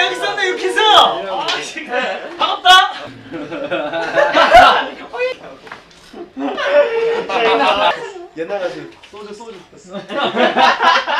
나 여기 있었네 이렇게 해서. 아 진짜 반갑다. 옛날 같이 소주 소주.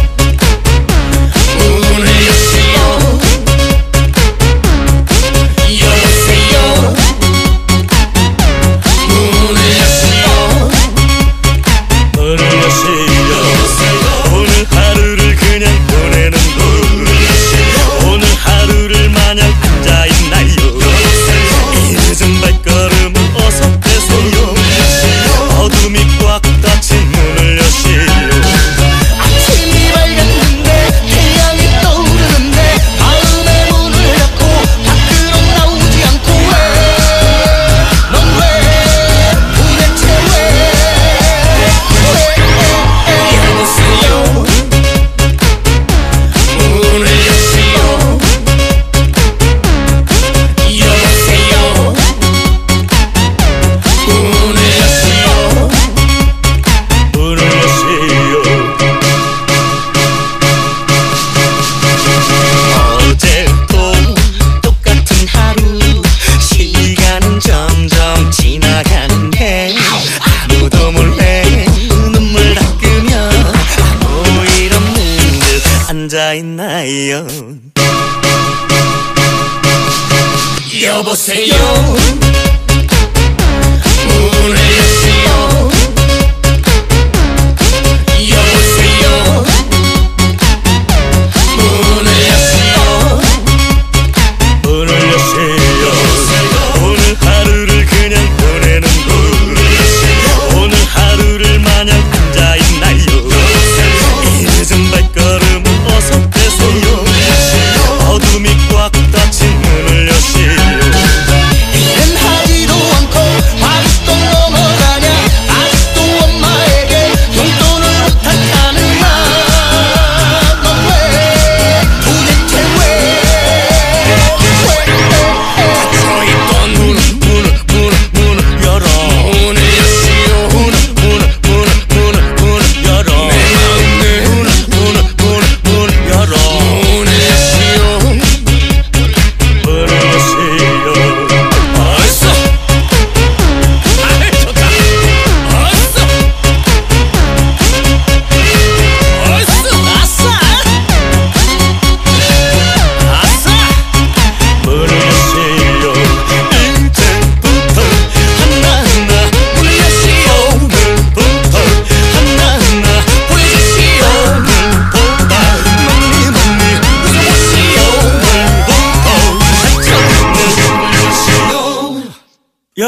say 거예요 여보세요. 문을 여세요.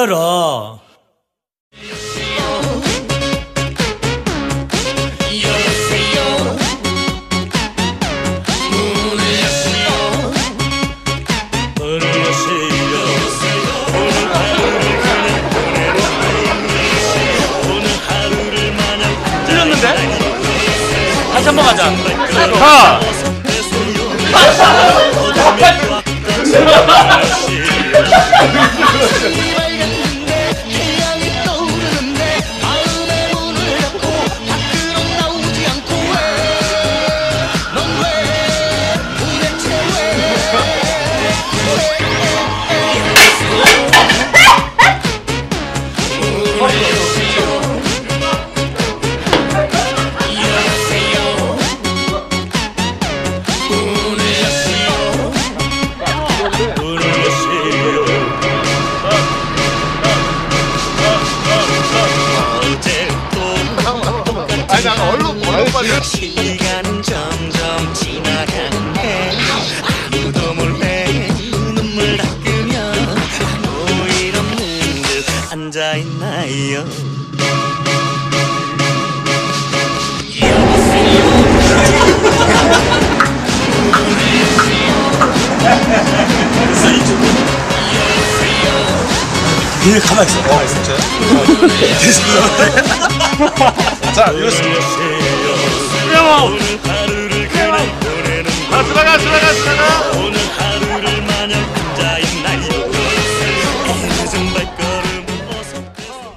열어. 다시 한번 가자. 가. 시간은 점점 지나가는데 아무도 몰래 눈물 닦으며 아무 일 없는 듯 앉아 있나요 얘 가만히 있어. 어, 진짜. 자, 이렇습니다. 그냥 보내는 아, 들어가, 들어가, 들어가.